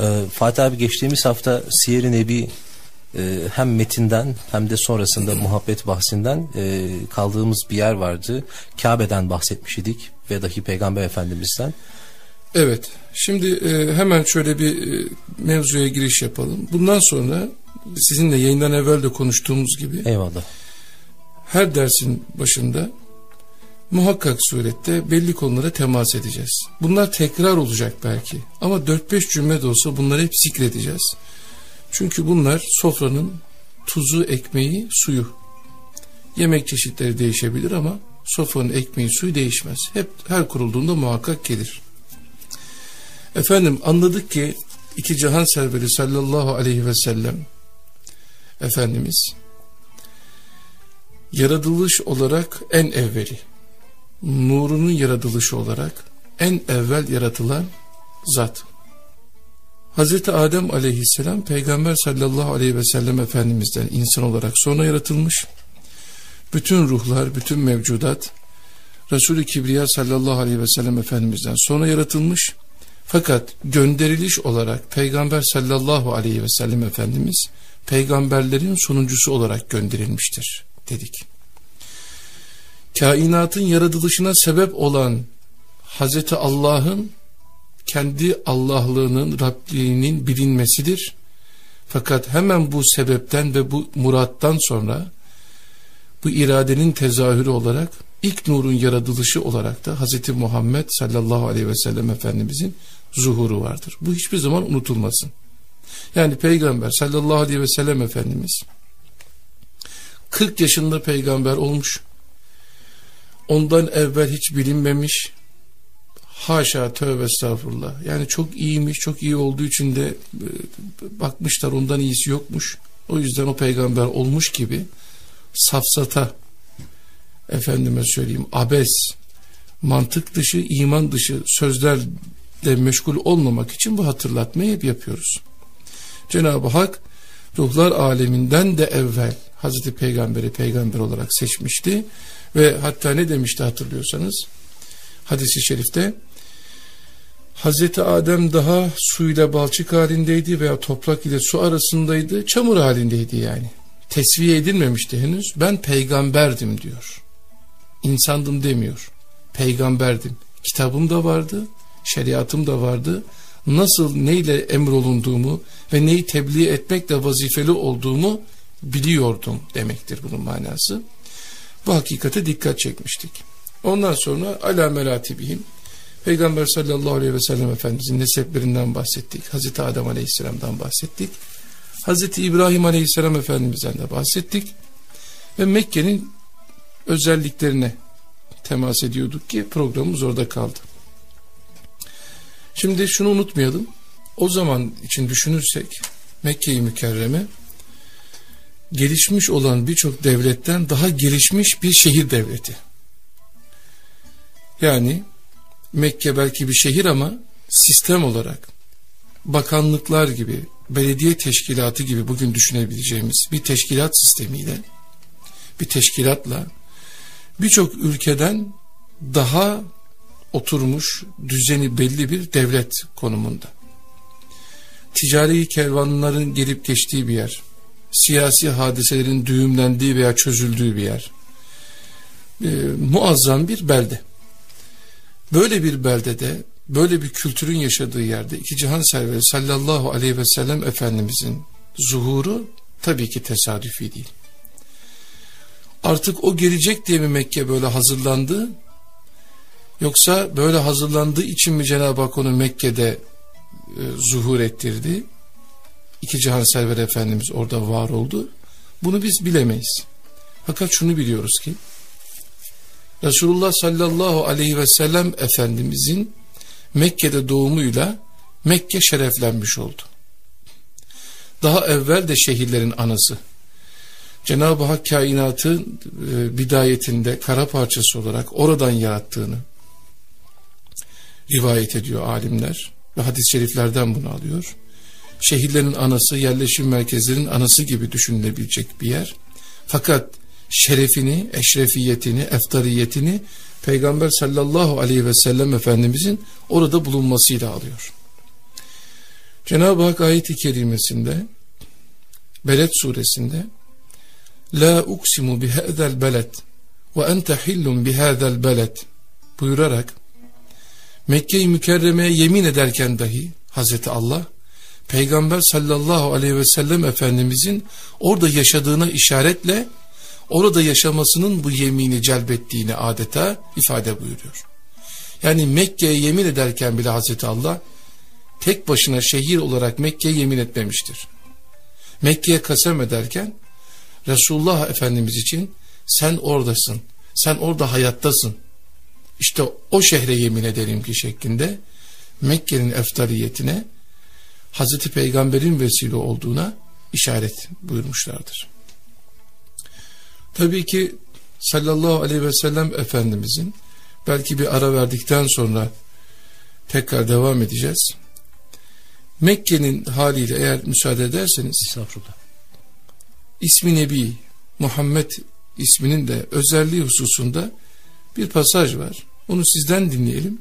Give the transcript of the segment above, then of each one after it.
Ee, Fatih abi geçtiğimiz hafta Siyer-i Nebi e, hem metinden hem de sonrasında muhabbet bahsinden e, kaldığımız bir yer vardı. Kabe'den bahsetmiş idik ve dahi Peygamber Efendimiz'den. Evet. Şimdi e, hemen şöyle bir e, mevzuya giriş yapalım. Bundan sonra sizinle yayından evvel de konuştuğumuz gibi Eyvallah. her dersin başında muhakkak surette belli konulara temas edeceğiz. Bunlar tekrar olacak belki ama 4-5 cümle de olsa bunları hep zikredeceğiz. Çünkü bunlar sofranın tuzu, ekmeği, suyu. Yemek çeşitleri değişebilir ama sofranın ekmeği, suyu değişmez. Hep her kurulduğunda muhakkak gelir. Efendim anladık ki iki cihan serveri sallallahu aleyhi ve sellem Efendimiz yaratılış olarak en evveli nurunun yaratılışı olarak en evvel yaratılan zat. Hazreti Adem aleyhisselam peygamber sallallahu aleyhi ve sellem efendimizden insan olarak sonra yaratılmış. Bütün ruhlar, bütün mevcudat Resulü Kibriya sallallahu aleyhi ve sellem efendimizden sonra yaratılmış. Fakat gönderiliş olarak peygamber sallallahu aleyhi ve sellem efendimiz peygamberlerin sonuncusu olarak gönderilmiştir dedik kainatın yaratılışına sebep olan Hazreti Allah'ın kendi Allah'lığının, Rabliğinin bilinmesidir. Fakat hemen bu sebepten ve bu murattan sonra bu iradenin tezahürü olarak ilk nurun yaratılışı olarak da Hazreti Muhammed sallallahu aleyhi ve sellem Efendimizin zuhuru vardır. Bu hiçbir zaman unutulmasın. Yani Peygamber sallallahu aleyhi ve sellem Efendimiz 40 yaşında peygamber olmuş ondan evvel hiç bilinmemiş. Haşa tövbe estağfurullah. Yani çok iyiymiş çok iyi olduğu için de e, bakmışlar ondan iyisi yokmuş. O yüzden o peygamber olmuş gibi safsata efendime söyleyeyim abes mantık dışı iman dışı sözlerle meşgul olmamak için bu hatırlatmayı hep yapıyoruz. Cenab-ı Hak ruhlar aleminden de evvel Hazreti Peygamber'i peygamber olarak seçmişti ve hatta ne demişti hatırlıyorsanız hadisi şerifte Hazreti Adem daha suyla balçık halindeydi veya toprak ile su arasındaydı çamur halindeydi yani. Tesviye edilmemişti henüz. Ben peygamberdim diyor. İnsandım demiyor. Peygamberdim. Kitabım da vardı şeriatım da vardı. Nasıl neyle emrolunduğumu ve neyi tebliğ etmekle vazifeli olduğumu biliyordum demektir bunun manası. Bu hakikate dikkat çekmiştik. Ondan sonra ala meratibihim Peygamber sallallahu aleyhi ve sellem Efendimizin neseplerinden bahsettik. Hazreti Adem aleyhisselamdan bahsettik. Hazreti İbrahim aleyhisselam Efendimizden de bahsettik. Ve Mekke'nin özelliklerine temas ediyorduk ki programımız orada kaldı. Şimdi şunu unutmayalım. O zaman için düşünürsek Mekke-i Mükerreme gelişmiş olan birçok devletten daha gelişmiş bir şehir devleti. Yani Mekke belki bir şehir ama sistem olarak bakanlıklar gibi, belediye teşkilatı gibi bugün düşünebileceğimiz bir teşkilat sistemiyle, bir teşkilatla birçok ülkeden daha oturmuş düzeni belli bir devlet konumunda. Ticari kervanların gelip geçtiği bir yer, siyasi hadiselerin düğümlendiği veya çözüldüğü bir yer. E, muazzam bir belde. Böyle bir beldede, böyle bir kültürün yaşadığı yerde iki cihan serveri sallallahu aleyhi ve sellem Efendimizin zuhuru tabii ki tesadüfi değil. Artık o gelecek diye mi Mekke böyle hazırlandı? Yoksa böyle hazırlandığı için mi Cenab-ı Hak onu Mekke'de e, zuhur ettirdi? İki cihan server efendimiz orada var oldu. Bunu biz bilemeyiz. Fakat şunu biliyoruz ki Resulullah sallallahu aleyhi ve sellem efendimizin Mekke'de doğumuyla Mekke şereflenmiş oldu. Daha evvel de şehirlerin anası. Cenab-ı Hak kainatı e, bidayetinde kara parçası olarak oradan yarattığını rivayet ediyor alimler ve hadis-i şeriflerden bunu alıyor şehirlerin anası, yerleşim merkezlerinin anası gibi düşünülebilecek bir yer. Fakat şerefini, eşrefiyetini, eftariyetini Peygamber sallallahu aleyhi ve sellem Efendimizin orada bulunmasıyla alıyor. Cenab-ı Hak ayet-i kerimesinde Beled suresinde La uksimu bihâzel beled ve ente hillun bihâzel beled buyurarak Mekke-i Mükerreme'ye yemin ederken dahi Hazreti Allah Peygamber sallallahu aleyhi ve sellem Efendimizin orada yaşadığına işaretle orada yaşamasının bu yemini celbettiğini adeta ifade buyuruyor. Yani Mekke'ye yemin ederken bile Hazreti Allah tek başına şehir olarak Mekke'ye yemin etmemiştir. Mekke'ye kasem ederken Resulullah Efendimiz için sen oradasın, sen orada hayattasın. İşte o şehre yemin ederim ki şeklinde Mekke'nin eftaliyetine Hazreti Peygamber'in vesile olduğuna işaret buyurmuşlardır. Tabii ki sallallahu aleyhi ve sellem Efendimizin belki bir ara verdikten sonra tekrar devam edeceğiz. Mekke'nin haliyle eğer müsaade ederseniz ismi Nebi Muhammed isminin de özelliği hususunda bir pasaj var. Onu sizden dinleyelim.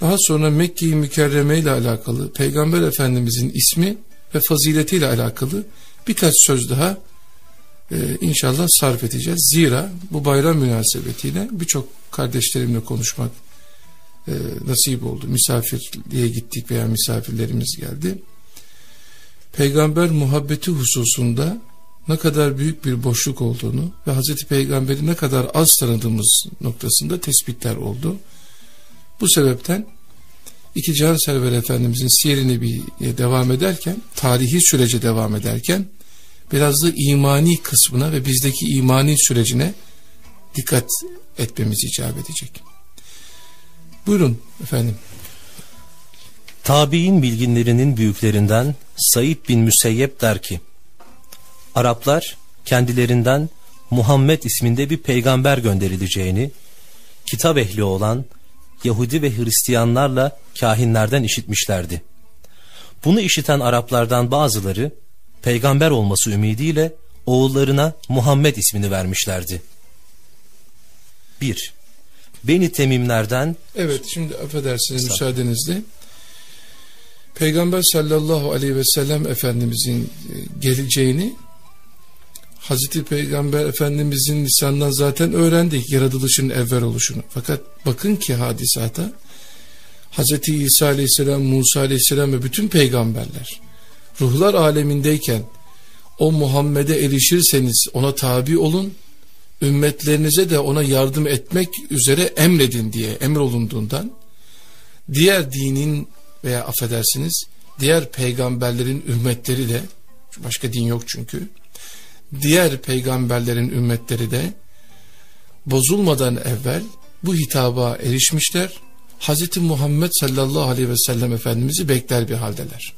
Daha sonra Mekke-i Mükerreme ile alakalı Peygamber Efendimizin ismi ve faziletiyle alakalı birkaç söz daha e, inşallah sarf edeceğiz. Zira bu bayram münasebetiyle birçok kardeşlerimle konuşmak e, nasip oldu. Misafirliğe gittik veya misafirlerimiz geldi. Peygamber muhabbeti hususunda ne kadar büyük bir boşluk olduğunu ve Hazreti Peygamber'i ne kadar az tanıdığımız noktasında tespitler oldu. Bu sebepten iki can server efendimizin siyer bir devam ederken, tarihi sürece devam ederken biraz da imani kısmına ve bizdeki imani sürecine dikkat etmemiz icap edecek. Buyurun efendim. Tabi'in bilginlerinin büyüklerinden Said bin Müseyyep der ki, Araplar kendilerinden Muhammed isminde bir peygamber gönderileceğini, kitap ehli olan Yahudi ve Hristiyanlarla kahinlerden işitmişlerdi. Bunu işiten Araplardan bazıları peygamber olması ümidiyle oğullarına Muhammed ismini vermişlerdi. 1. Beni Temimlerden Evet şimdi affedersiniz müsaadenizle. Peygamber sallallahu aleyhi ve sellem Efendimizin e, geleceğini Hazreti Peygamber Efendimizin lisanından zaten öğrendik yaratılışın evvel oluşunu. Fakat bakın ki hadisata Hazreti İsa Aleyhisselam, Musa Aleyhisselam ve bütün peygamberler ruhlar alemindeyken o Muhammed'e erişirseniz ona tabi olun, ümmetlerinize de ona yardım etmek üzere emredin diye emrolunduğundan diğer dinin veya affedersiniz diğer peygamberlerin ümmetleri de başka din yok çünkü diğer peygamberlerin ümmetleri de bozulmadan evvel bu hitaba erişmişler. Hz. Muhammed sallallahu aleyhi ve sellem Efendimiz'i bekler bir haldeler.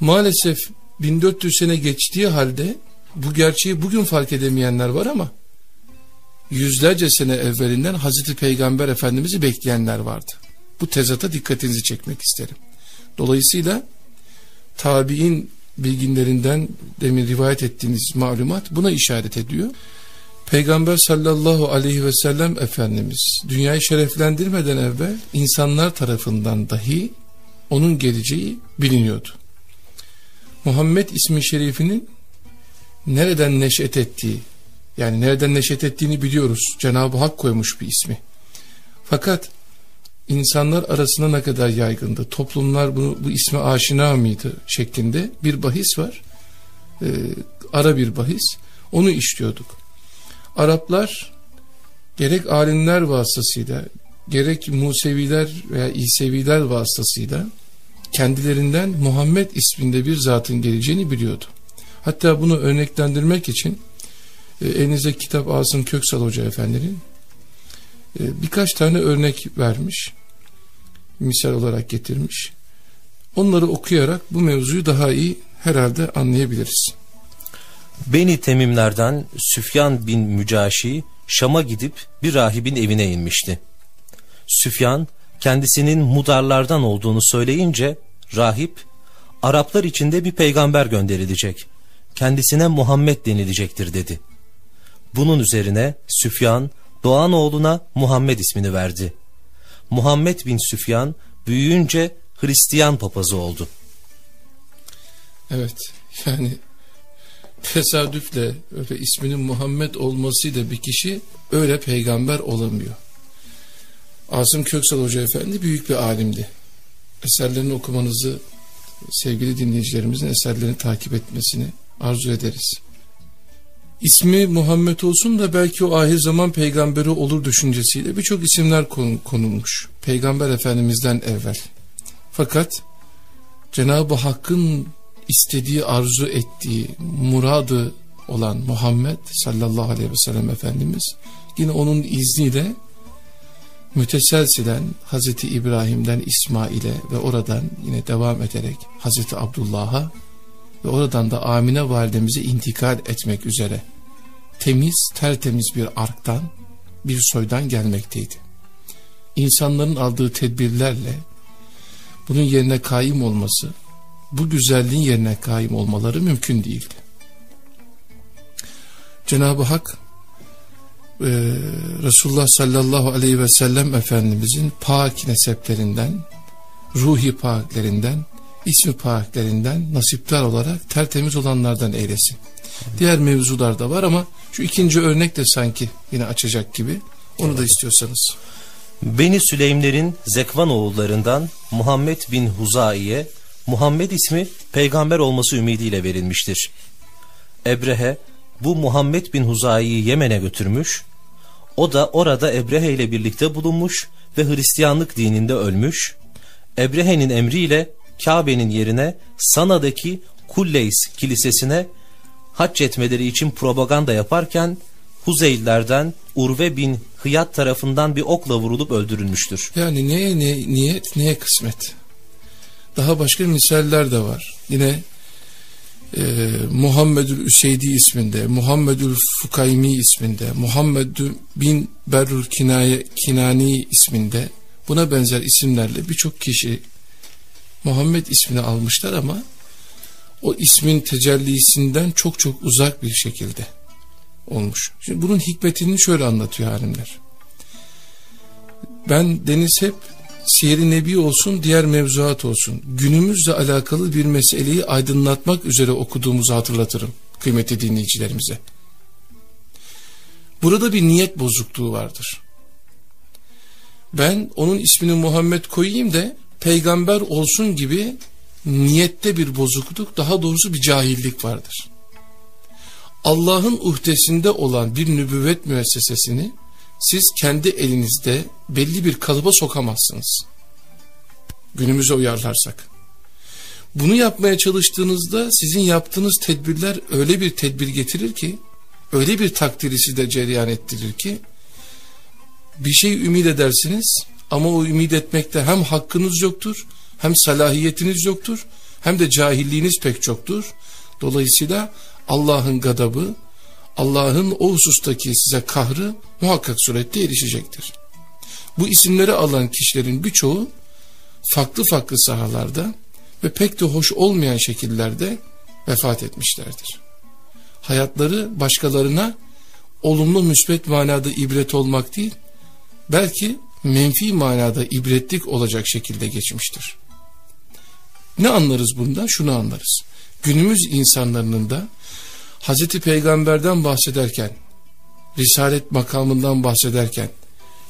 Maalesef 1400 sene geçtiği halde bu gerçeği bugün fark edemeyenler var ama yüzlerce sene evvelinden Hazreti Peygamber Efendimiz'i bekleyenler vardı. Bu tezata dikkatinizi çekmek isterim. Dolayısıyla tabi'in bilginlerinden demin rivayet ettiğiniz malumat buna işaret ediyor. Peygamber sallallahu aleyhi ve sellem Efendimiz dünyayı şereflendirmeden evvel insanlar tarafından dahi onun geleceği biliniyordu. Muhammed ismi şerifinin nereden neşet ettiği yani nereden neşet ettiğini biliyoruz. Cenab-ı Hak koymuş bir ismi. Fakat insanlar arasında ne kadar yaygındı? Toplumlar bunu, bu isme aşina mıydı? şeklinde bir bahis var. Ee, ara bir bahis. Onu işliyorduk. Araplar gerek alimler vasıtasıyla gerek Museviler veya İseviler vasıtasıyla kendilerinden Muhammed isminde bir zatın geleceğini biliyordu. Hatta bunu örneklendirmek için e, elinize kitap Asım Köksal Hoca Efendi'nin e, birkaç tane örnek vermiş. Misal olarak getirmiş. Onları okuyarak bu mevzuyu daha iyi herhalde anlayabiliriz. Beni Temimlerden Süfyan bin Mücaşi Şam'a gidip bir rahibin evine inmişti. Süfyan kendisinin mudarlardan olduğunu söyleyince rahip Araplar içinde bir peygamber gönderilecek. Kendisine Muhammed denilecektir dedi. Bunun üzerine Süfyan Doğan oğluna Muhammed ismini verdi. Muhammed bin Süfyan büyüyünce Hristiyan papazı oldu. Evet yani tesadüfle öyle isminin Muhammed olmasıyla bir kişi öyle peygamber olamıyor. Asım Köksal Hoca Efendi büyük bir alimdi. Eserlerini okumanızı sevgili dinleyicilerimizin eserlerini takip etmesini arzu ederiz. İsmi Muhammed olsun da belki o ahir zaman peygamberi olur düşüncesiyle birçok isimler konulmuş. Peygamber Efendimiz'den evvel. Fakat Cenab-ı Hakk'ın istediği, arzu ettiği, muradı olan Muhammed sallallahu aleyhi ve sellem Efendimiz yine onun izniyle müteselsilen Hazreti İbrahim'den İsmail'e ve oradan yine devam ederek Hazreti Abdullah'a ve oradan da Amine validemize intikal etmek üzere temiz, tertemiz bir arktan, bir soydan gelmekteydi. İnsanların aldığı tedbirlerle bunun yerine kaim olması, bu güzelliğin yerine kaim olmaları mümkün değildi. Cenab-ı Hak e, Resulullah sallallahu aleyhi ve sellem Efendimizin pak neseplerinden, ruhi paklerinden, ismi paklerinden nasipler olarak tertemiz olanlardan eylesin. Diğer mevzular da var ama şu ikinci örnek de sanki yine açacak gibi. Onu da istiyorsanız. Beni Süleymlerin Zekvan oğullarından Muhammed bin Huzai'ye Muhammed ismi peygamber olması ümidiyle verilmiştir. Ebrehe bu Muhammed bin Huzai'yi Yemen'e götürmüş, o da orada Ebrehe ile birlikte bulunmuş ve Hristiyanlık dininde ölmüş. Ebrehe'nin emriyle Kabe'nin yerine Sana'daki Kulleys kilisesine hac etmeleri için propaganda yaparken Huzeylilerden Urve bin Hıyat tarafından bir okla vurulup öldürülmüştür. Yani neye ne, niyet neye kısmet. Daha başka misaller de var. Yine e, Muhammedül Üseydi isminde, Muhammedül Fukaymi isminde, Muhammed bin Kinaye, Kinani isminde buna benzer isimlerle birçok kişi Muhammed ismini almışlar ama o ismin tecellisinden çok çok uzak bir şekilde olmuş. Şimdi bunun hikmetini şöyle anlatıyor halimler. Ben Deniz hep Siyer-i Nebi olsun diğer mevzuat olsun günümüzle alakalı bir meseleyi aydınlatmak üzere okuduğumuzu hatırlatırım kıymetli dinleyicilerimize. Burada bir niyet bozukluğu vardır. Ben onun ismini Muhammed koyayım da peygamber olsun gibi niyette bir bozukluk daha doğrusu bir cahillik vardır. Allah'ın uhdesinde olan bir nübüvvet müessesesini siz kendi elinizde belli bir kalıba sokamazsınız. Günümüze uyarlarsak. Bunu yapmaya çalıştığınızda sizin yaptığınız tedbirler öyle bir tedbir getirir ki, öyle bir takdiri sizde cereyan ettirir ki, bir şey ümit edersiniz ama o ümit etmekte hem hakkınız yoktur, hem salahiyetiniz yoktur, hem de cahilliğiniz pek çoktur. Dolayısıyla Allah'ın gadabı, Allah'ın o husustaki size kahrı muhakkak surette erişecektir. Bu isimleri alan kişilerin birçoğu farklı farklı sahalarda ve pek de hoş olmayan şekillerde vefat etmişlerdir. Hayatları başkalarına olumlu müsbet manada ibret olmak değil, belki menfi manada ibretlik olacak şekilde geçmiştir. Ne anlarız bundan? Şunu anlarız. Günümüz insanların da Hazreti Peygamber'den bahsederken, Risalet makamından bahsederken,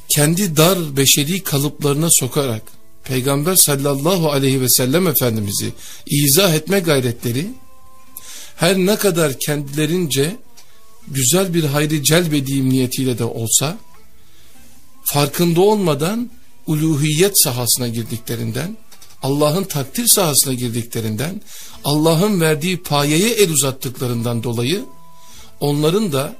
kendi dar beşeri kalıplarına sokarak, Peygamber sallallahu aleyhi ve sellem Efendimiz'i izah etme gayretleri, her ne kadar kendilerince güzel bir hayri celbedeyim niyetiyle de olsa, farkında olmadan uluhiyet sahasına girdiklerinden, Allah'ın takdir sahasına girdiklerinden, Allah'ın verdiği payeye el uzattıklarından dolayı onların da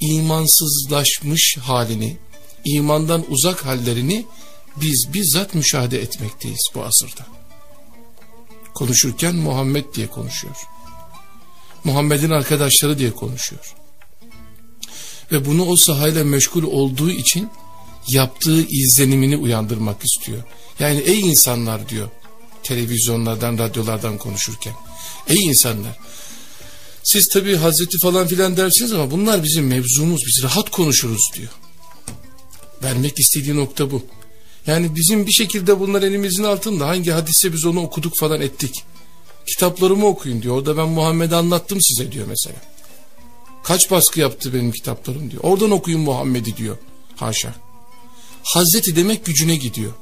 imansızlaşmış halini, imandan uzak hallerini biz bizzat müşahede etmekteyiz bu asırda. Konuşurken Muhammed diye konuşuyor. Muhammed'in arkadaşları diye konuşuyor. Ve bunu o sahayla meşgul olduğu için yaptığı izlenimini uyandırmak istiyor. Yani ey insanlar diyor televizyonlardan, radyolardan konuşurken. Ey insanlar! Siz tabii Hazreti falan filan dersiniz ama bunlar bizim mevzumuz. Biz rahat konuşuruz diyor. Vermek istediği nokta bu. Yani bizim bir şekilde bunlar elimizin altında. Hangi hadise biz onu okuduk falan ettik. Kitaplarımı okuyun diyor. Orada ben Muhammed'i anlattım size diyor mesela. Kaç baskı yaptı benim kitaplarım diyor. Oradan okuyun Muhammed'i diyor. Haşa. Hazreti demek gücüne gidiyor.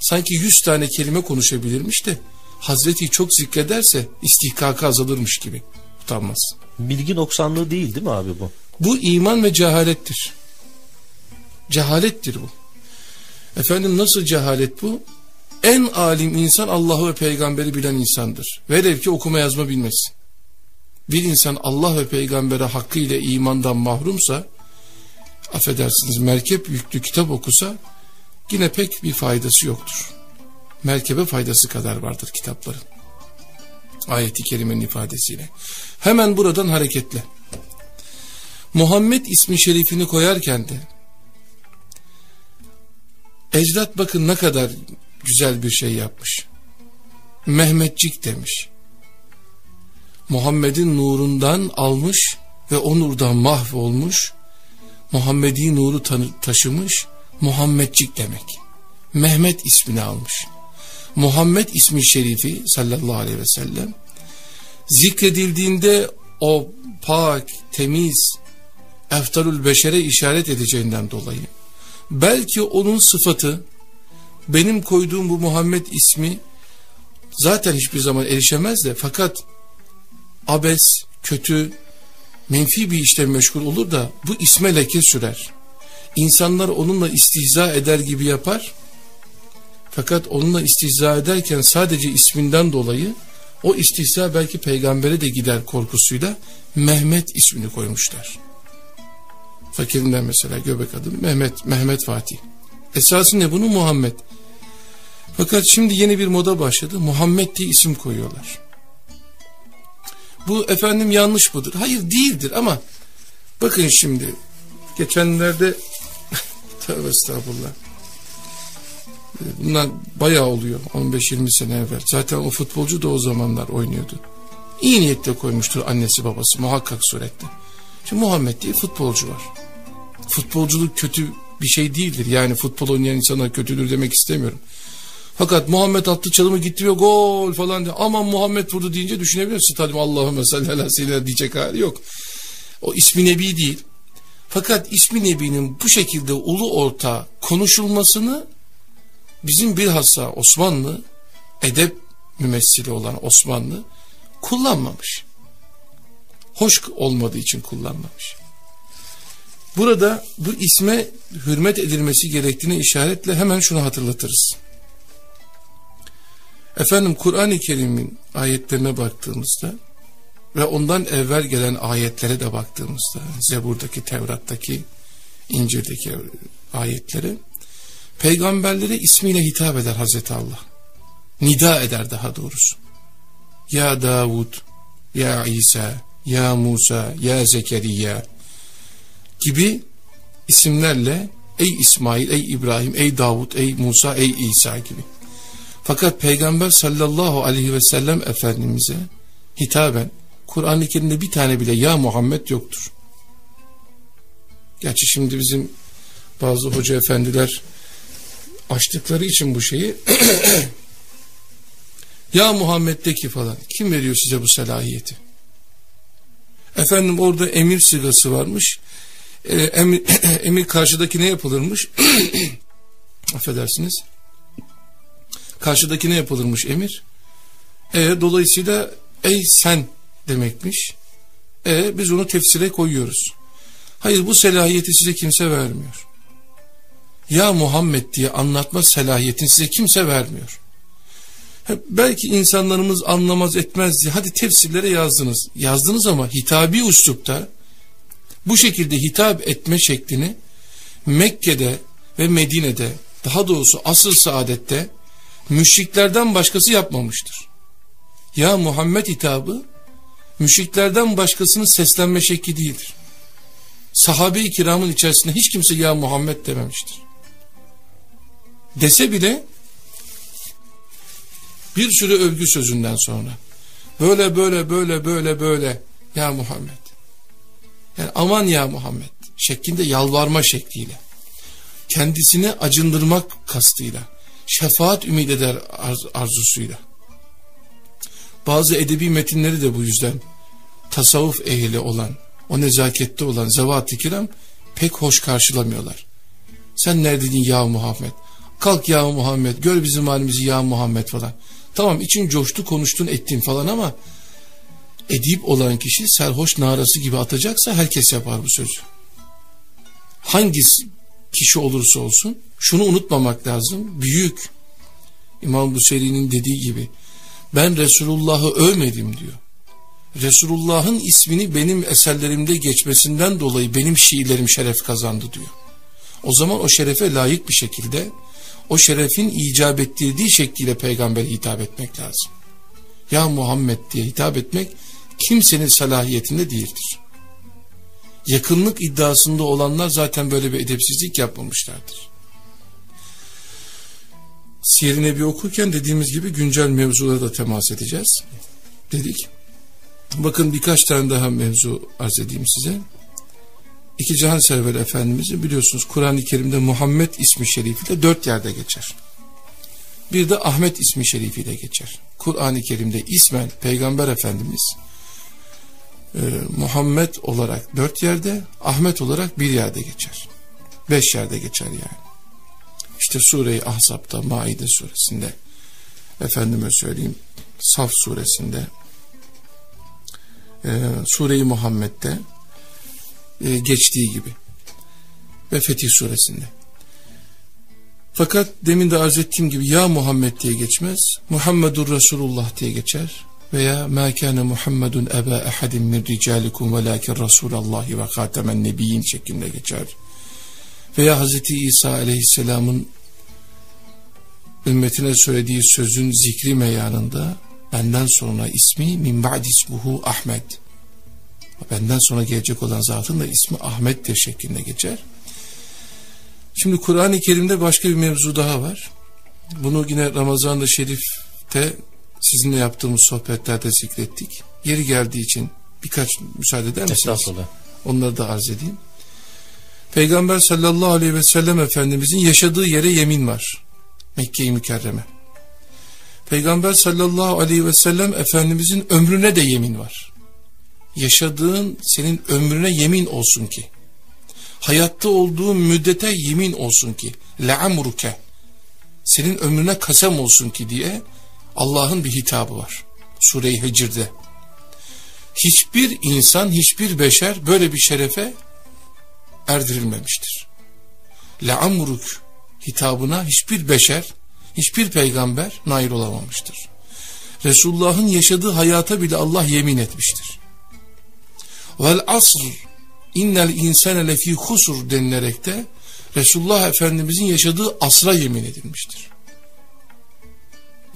Sanki yüz tane kelime konuşabilirmiş de Hazreti'yi çok zikrederse istihkakı azalırmış gibi. Utanmaz. Bilgi noksanlığı değil değil mi abi bu? Bu iman ve cehalettir. Cehalettir bu. Efendim nasıl cehalet bu? En alim insan Allah'ı ve peygamberi bilen insandır. Velev ki okuma yazma bilmesin. Bir insan Allah ve peygambere hakkıyla imandan mahrumsa, affedersiniz merkep yüklü kitap okusa, yine pek bir faydası yoktur. Merkebe faydası kadar vardır kitapların. Ayeti kerimenin ifadesiyle. Hemen buradan hareketle. Muhammed ismi şerifini koyarken de ecdat bakın ne kadar güzel bir şey yapmış. Mehmetçik demiş. Muhammed'in nurundan almış ve o nurdan mahvolmuş. Muhammedi nuru taşımış. Muhammedcik demek. Mehmet ismini almış. Muhammed ismi şerifi sallallahu aleyhi ve sellem zikredildiğinde o pak, temiz, eftalül beşere işaret edeceğinden dolayı belki onun sıfatı benim koyduğum bu Muhammed ismi zaten hiçbir zaman erişemez de fakat abes, kötü, menfi bir işle meşgul olur da bu isme leke sürer. İnsanlar onunla istihza eder gibi yapar. Fakat onunla istihza ederken sadece isminden dolayı o istihza belki peygambere de gider korkusuyla Mehmet ismini koymuşlar. Fakirinden mesela göbek adı Mehmet, Mehmet Fatih. Esası ne bunu? Muhammed. Fakat şimdi yeni bir moda başladı. Muhammed diye isim koyuyorlar. Bu efendim yanlış mıdır? Hayır değildir ama bakın şimdi geçenlerde tövbe estağfurullah bunlar bayağı oluyor 15-20 sene evvel. Zaten o futbolcu da o zamanlar oynuyordu. İyi niyetle koymuştur annesi babası muhakkak surette. Şimdi Muhammed diye futbolcu var. Futbolculuk kötü bir şey değildir. Yani futbol oynayan insana kötüdür demek istemiyorum. Fakat Muhammed attı çalımı gitti ve gol falan diye. Aman Muhammed vurdu deyince düşünebiliyor musun? Stadyum Allah'ım mesela seyirler diyecek hali yok. O ismi Nebi değil. Fakat ismi Nebi'nin bu şekilde ulu orta konuşulmasını bizim bilhassa Osmanlı edep mümessili olan Osmanlı kullanmamış. Hoş olmadığı için kullanmamış. Burada bu isme hürmet edilmesi gerektiğine işaretle hemen şunu hatırlatırız. Efendim Kur'an-ı Kerim'in ayetlerine baktığımızda ve ondan evvel gelen ayetlere de baktığımızda Zebur'daki, Tevrat'taki, İncil'deki ayetlere peygamberlere ismiyle hitap eder Hazreti Allah. Nida eder daha doğrusu. Ya Davud, Ya İsa, Ya Musa, Ya Zekeriya gibi isimlerle ey İsmail, ey İbrahim, ey Davud, ey Musa, ey İsa gibi. Fakat Peygamber sallallahu aleyhi ve sellem Efendimiz'e hitaben Kur'an-ı Kerim'de bir tane bile ya Muhammed yoktur. Gerçi şimdi bizim bazı hoca efendiler açtıkları için bu şeyi ya Muhammed'deki falan kim veriyor size bu selahiyeti? Efendim orada emir sigası varmış. Ee, emir, emir karşıdaki ne yapılırmış? Affedersiniz karşıdakine yapılırmış emir. E, dolayısıyla ey sen demekmiş. E, biz onu tefsire koyuyoruz. Hayır bu selahiyeti size kimse vermiyor. Ya Muhammed diye anlatma selahiyetini size kimse vermiyor. Belki insanlarımız anlamaz etmez diye hadi tefsirlere yazdınız. Yazdınız ama hitabi uslupta bu şekilde hitap etme şeklini Mekke'de ve Medine'de daha doğrusu asıl saadette müşriklerden başkası yapmamıştır. Ya Muhammed hitabı müşriklerden başkasının seslenme şekli değildir. Sahabe-i kiramın içerisinde hiç kimse ya Muhammed dememiştir. Dese bile bir sürü övgü sözünden sonra böyle böyle böyle böyle böyle ya Muhammed yani aman ya Muhammed şeklinde yalvarma şekliyle kendisini acındırmak kastıyla, şefaat ümit eder arz arzusuyla. Bazı edebi metinleri de bu yüzden tasavvuf ehli olan, o nezakette olan zevat-ı kiram pek hoş karşılamıyorlar. Sen neredeydin ya Muhammed? Kalk ya Muhammed, gör bizim halimizi ya Muhammed falan. Tamam için coştu, konuştun, ettin falan ama edip olan kişi serhoş narası gibi atacaksa herkes yapar bu sözü. Hangi kişi olursa olsun şunu unutmamak lazım. Büyük İmam Buseri'nin dediği gibi ben Resulullah'ı övmedim diyor. Resulullah'ın ismini benim eserlerimde geçmesinden dolayı benim şiirlerim şeref kazandı diyor. O zaman o şerefe layık bir şekilde o şerefin icap ettirdiği şekliyle peygambere hitap etmek lazım. Ya Muhammed diye hitap etmek kimsenin salahiyetinde değildir. Yakınlık iddiasında olanlar zaten böyle bir edepsizlik yapmamışlardır. Siyer-i Nebi okurken dediğimiz gibi güncel mevzulara da temas edeceğiz. Dedik. Bakın birkaç tane daha mevzu arz edeyim size. İki Cihan Server Efendimiz'i biliyorsunuz Kur'an-ı Kerim'de Muhammed ismi şerifiyle dört yerde geçer. Bir de Ahmet ismi şerifiyle geçer. Kur'an-ı Kerim'de ismen Peygamber Efendimiz e, Muhammed olarak dört yerde, Ahmet olarak bir yerde geçer. Beş yerde geçer yani. İşte Sure-i Ahzab'da, Maide suresinde, efendime söyleyeyim, Saf suresinde, e, Sure-i Muhammed'de e, geçtiği gibi ve Fetih suresinde. Fakat demin de arz ettiğim gibi ya Muhammed diye geçmez, Muhammedur Resulullah diye geçer veya ma kana Muhammedun eba ahadin min ricalikum velakin Resulullah ve hatemen nebiyyin şeklinde geçer. Veya Hazreti İsa aleyhisselamın ümmetine söylediği sözün zikri meyanında benden sonra ismi min ba'd ismuhu Ahmed. Benden sonra gelecek olan zatın da ismi Ahmet'tir şeklinde geçer. Şimdi Kur'an-ı Kerim'de başka bir mevzu daha var. Bunu yine Ramazan-ı Şerif'te sizinle yaptığımız sohbetlerde zikrettik. Yeri geldiği için birkaç müsaade eder misiniz? Estağfurullah. Onları da arz edeyim. Peygamber sallallahu aleyhi ve sellem Efendimizin yaşadığı yere yemin var. Mekke-i Mükerreme. Peygamber sallallahu aleyhi ve sellem Efendimizin ömrüne de yemin var. Yaşadığın senin ömrüne yemin olsun ki. Hayatta olduğun müddete yemin olsun ki. Le'amruke. Senin ömrüne kasem olsun ki diye Allah'ın bir hitabı var. Sure-i Hicr'de. Hiçbir insan, hiçbir beşer böyle bir şerefe erdirilmemiştir. Le'amruk hitabına hiçbir beşer, hiçbir peygamber nail olamamıştır. Resulullah'ın yaşadığı hayata bile Allah yemin etmiştir. Vel asr innel insane lefi husur denilerek de Resulullah Efendimizin yaşadığı asra yemin edilmiştir.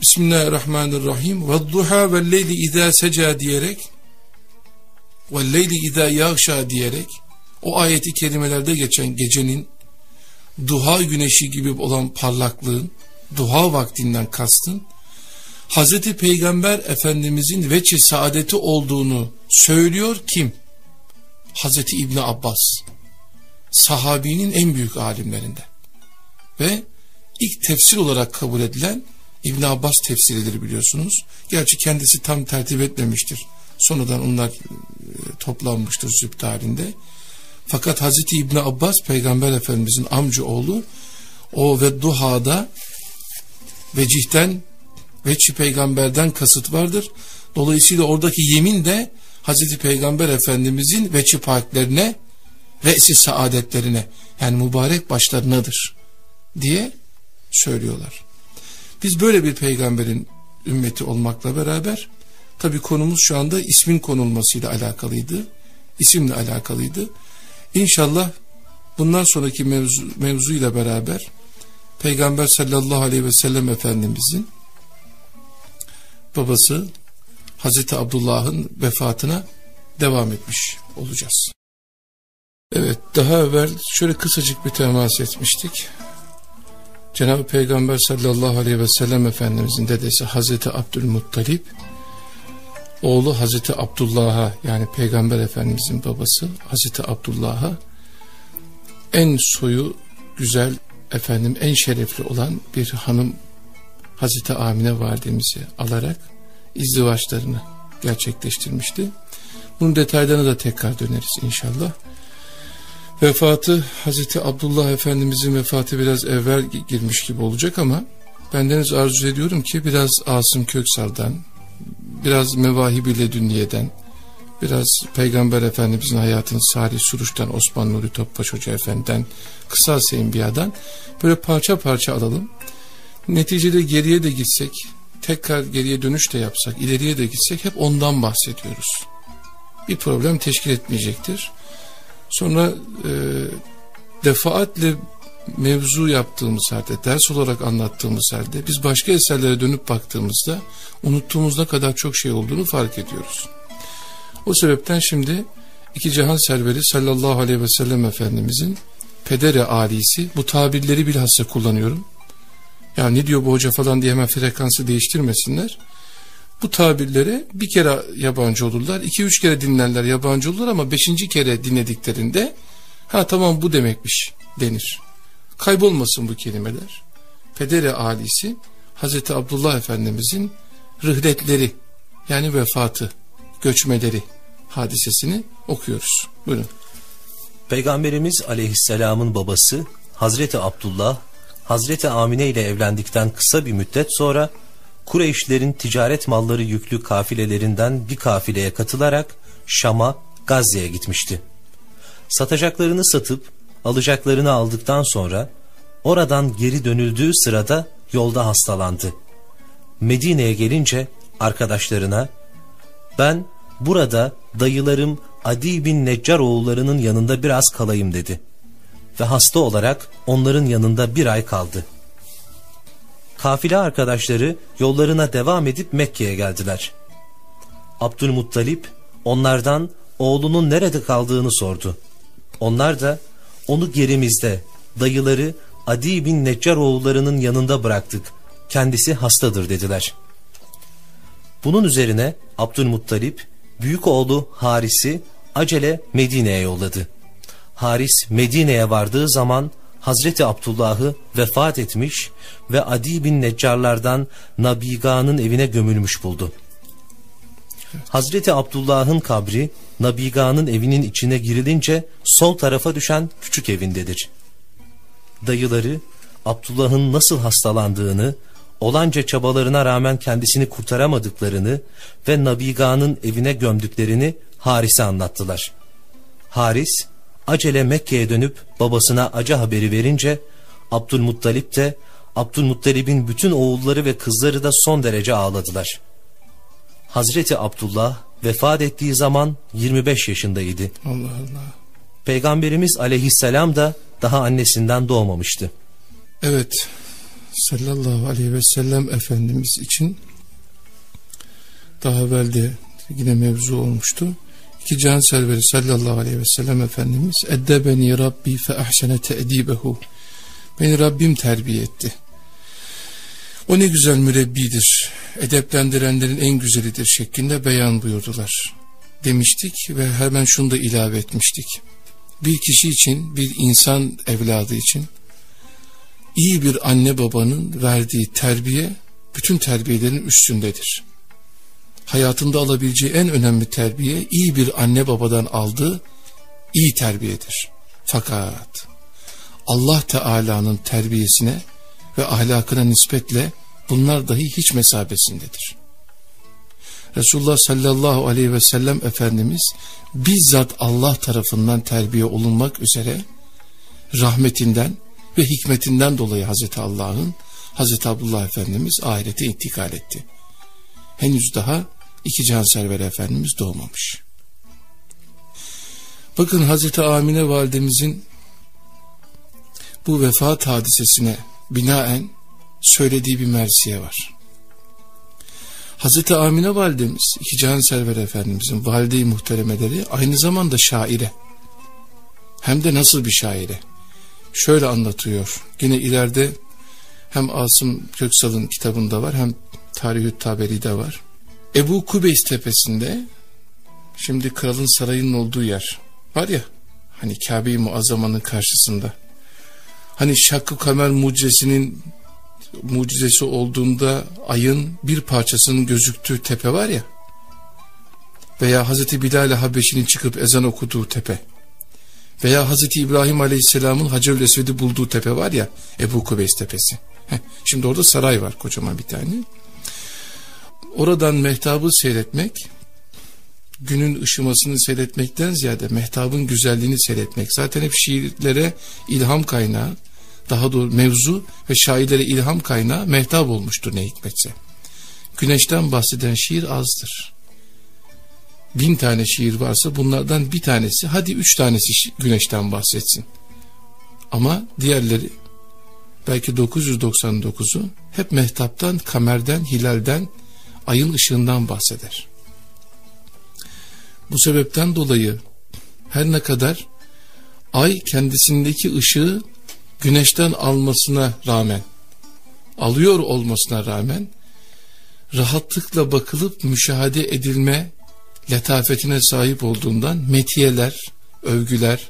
Bismillahirrahmanirrahim. Ve duha ve leyli izâ seca diyerek ve leyli izâ yağşa diyerek o ayeti kelimelerde geçen gecenin duha güneşi gibi olan parlaklığın duha vaktinden kastın Hazreti Peygamber Efendimizin veçi saadeti olduğunu söylüyor kim? Hazreti İbni Abbas sahabinin en büyük alimlerinde ve ilk tefsir olarak kabul edilen İbn Abbas tefsiridir biliyorsunuz. Gerçi kendisi tam tertip etmemiştir. Sonradan onlar e, toplanmıştır zübt halinde. Fakat Hazreti İbn Abbas peygamber efendimizin amca oğlu o ve duhada vecihten veçi peygamberden kasıt vardır. Dolayısıyla oradaki yemin de Hazreti Peygamber Efendimizin veçi parklerine re'si saadetlerine yani mübarek başlarınadır diye söylüyorlar. Biz böyle bir peygamberin ümmeti olmakla beraber tabi konumuz şu anda ismin konulmasıyla alakalıydı. İsimle alakalıydı. İnşallah bundan sonraki mevzu, mevzuyla beraber Peygamber sallallahu aleyhi ve sellem Efendimizin babası Hazreti Abdullah'ın vefatına devam etmiş olacağız. Evet daha evvel şöyle kısacık bir temas etmiştik. Cenab-ı Peygamber sallallahu aleyhi ve sellem Efendimizin dedesi Hazreti Abdülmuttalip oğlu Hazreti Abdullah'a yani Peygamber Efendimizin babası Hazreti Abdullah'a en soyu güzel efendim en şerefli olan bir hanım Hazreti Amine validemizi alarak izdivaçlarını gerçekleştirmişti. Bunun detaylarına da tekrar döneriz inşallah. Vefatı Hazreti Abdullah Efendimizin vefatı biraz evvel girmiş gibi olacak ama bendeniz arzu ediyorum ki biraz Asım Köksal'dan, biraz Mevahibi Dünniye'den, biraz Peygamber Efendimizin hayatını Salih Suruş'tan, Osman Nuri Topbaş Hoca Efendi'den, Kısal Seyinbiya'dan böyle parça parça alalım. Neticede geriye de gitsek, tekrar geriye dönüş de yapsak, ileriye de gitsek hep ondan bahsediyoruz. Bir problem teşkil etmeyecektir. Sonra e, defaatle mevzu yaptığımız halde, ders olarak anlattığımız halde biz başka eserlere dönüp baktığımızda unuttuğumuz ne kadar çok şey olduğunu fark ediyoruz. O sebepten şimdi iki cihan serveri sallallahu aleyhi ve sellem Efendimizin pedere alisi bu tabirleri bilhassa kullanıyorum. Ya ne diyor bu hoca falan diye hemen frekansı değiştirmesinler. Bu tabirlere bir kere yabancı olurlar, iki üç kere dinlerler yabancı olurlar ama beşinci kere dinlediklerinde ha tamam bu demekmiş denir. Kaybolmasın bu kelimeler. Pedere alisi Hazreti Abdullah Efendimizin rıhletleri yani vefatı, göçmeleri hadisesini okuyoruz. Buyurun. Peygamberimiz aleyhisselamın babası Hazreti Abdullah, Hazreti Amine ile evlendikten kısa bir müddet sonra Kureyşlerin ticaret malları yüklü kafilelerinden bir kafileye katılarak Şam'a, Gazze'ye gitmişti. Satacaklarını satıp alacaklarını aldıktan sonra oradan geri dönüldüğü sırada yolda hastalandı. Medine'ye gelince arkadaşlarına ben burada dayılarım Adi bin Neccar oğullarının yanında biraz kalayım dedi. Ve hasta olarak onların yanında bir ay kaldı. Kafile arkadaşları yollarına devam edip Mekke'ye geldiler. Abdülmuttalip onlardan oğlunun nerede kaldığını sordu. Onlar da onu gerimizde dayıları Adi bin Neccar oğullarının yanında bıraktık. Kendisi hastadır dediler. Bunun üzerine Abdülmuttalip büyük oğlu Haris'i acele Medine'ye yolladı. Haris Medine'ye vardığı zaman Hazreti Abdullah'ı vefat etmiş ve Adi bin Neccarlardan Nabiga'nın evine gömülmüş buldu. Hazreti Abdullah'ın kabri Nabiga'nın evinin içine girilince sol tarafa düşen küçük evindedir. Dayıları Abdullah'ın nasıl hastalandığını, olanca çabalarına rağmen kendisini kurtaramadıklarını ve Nabiga'nın evine gömdüklerini Haris'e anlattılar. Haris acele Mekke'ye dönüp babasına acı haberi verince Abdülmuttalip de Abdülmuttalib'in bütün oğulları ve kızları da son derece ağladılar. Hazreti Abdullah vefat ettiği zaman 25 yaşındaydı. Allah Allah. Peygamberimiz aleyhisselam da daha annesinden doğmamıştı. Evet sallallahu aleyhi ve sellem Efendimiz için daha evvel de yine mevzu olmuştu. İki can serveri sallallahu aleyhi ve sellem Efendimiz Eddebeni Rabbi fe ahsene te'dibehu Beni Rabbim terbiye etti. O ne güzel mürebbidir, edeplendirenlerin en güzelidir şeklinde beyan buyurdular. Demiştik ve hemen şunu da ilave etmiştik. Bir kişi için, bir insan evladı için iyi bir anne babanın verdiği terbiye bütün terbiyelerin üstündedir. Hayatında alabileceği en önemli terbiye iyi bir anne babadan aldığı iyi terbiyedir. Fakat Allah Teala'nın terbiyesine ve ahlakına nispetle bunlar dahi hiç mesabesindedir. Resulullah sallallahu aleyhi ve sellem Efendimiz bizzat Allah tarafından terbiye olunmak üzere rahmetinden ve hikmetinden dolayı Hazreti Allah'ın Hazreti Abdullah Efendimiz ahirete intikal etti. Henüz daha iki can server Efendimiz doğmamış. Bakın Hazreti Amine validemizin bu vefat hadisesine binaen söylediği bir mersiye var. Hazreti Amine validemiz, iki can server efendimizin valide-i muhteremeleri aynı zamanda şaire. Hem de nasıl bir şaire. Şöyle anlatıyor. Yine ileride hem Asım Köksal'ın kitabında var hem Tarih-ü Taberi'de var. Ebu Kubeys tepesinde şimdi kralın sarayının olduğu yer var ya hani Kabe-i Muazzama'nın karşısında Hani Şakkı Kamer mucizesinin mucizesi olduğunda ayın bir parçasının gözüktüğü tepe var ya veya Hazreti Bilal-i Habeşi'nin çıkıp ezan okuduğu tepe veya Hazreti İbrahim Aleyhisselam'ın Hacer-ül Esved'i bulduğu tepe var ya Ebu Kubeys tepesi. Heh, şimdi orada saray var kocaman bir tane. Oradan mehtabı seyretmek günün ışımasını seyretmekten ziyade mehtabın güzelliğini seyretmek. Zaten hep şiirlere ilham kaynağı, daha doğru mevzu ve şairlere ilham kaynağı mehtap olmuştur ne hikmetse. Güneşten bahseden şiir azdır. Bin tane şiir varsa bunlardan bir tanesi, hadi üç tanesi güneşten bahsetsin. Ama diğerleri belki 999'u hep mehtaptan, kamerden, hilalden, ayın ışığından bahseder. Bu sebepten dolayı her ne kadar ay kendisindeki ışığı güneşten almasına rağmen, alıyor olmasına rağmen rahatlıkla bakılıp müşahede edilme letafetine sahip olduğundan metiyeler, övgüler,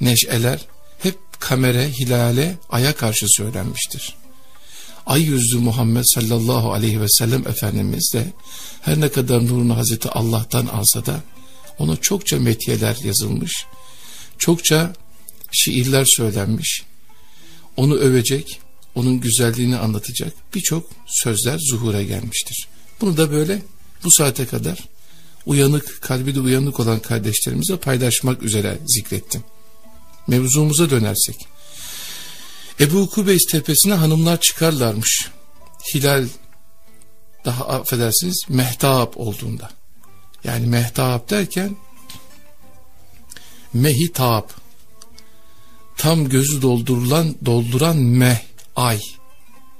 neşeler hep kamere, hilale, aya karşı söylenmiştir. Ay yüzlü Muhammed sallallahu aleyhi ve sellem Efendimiz de her ne kadar nurunu Hazreti Allah'tan alsa da ona çokça metiyeler yazılmış, çokça şiirler söylenmiş, onu övecek, onun güzelliğini anlatacak birçok sözler zuhura gelmiştir. Bunu da böyle bu saate kadar uyanık, kalbi de uyanık olan kardeşlerimize paylaşmak üzere zikrettim. Mevzumuza dönersek. Ebu Kubeys tepesine hanımlar çıkarlarmış. Hilal daha affedersiniz mehtap olduğunda. Yani mehtap derken mehitap. Tam gözü doldurulan dolduran meh ay.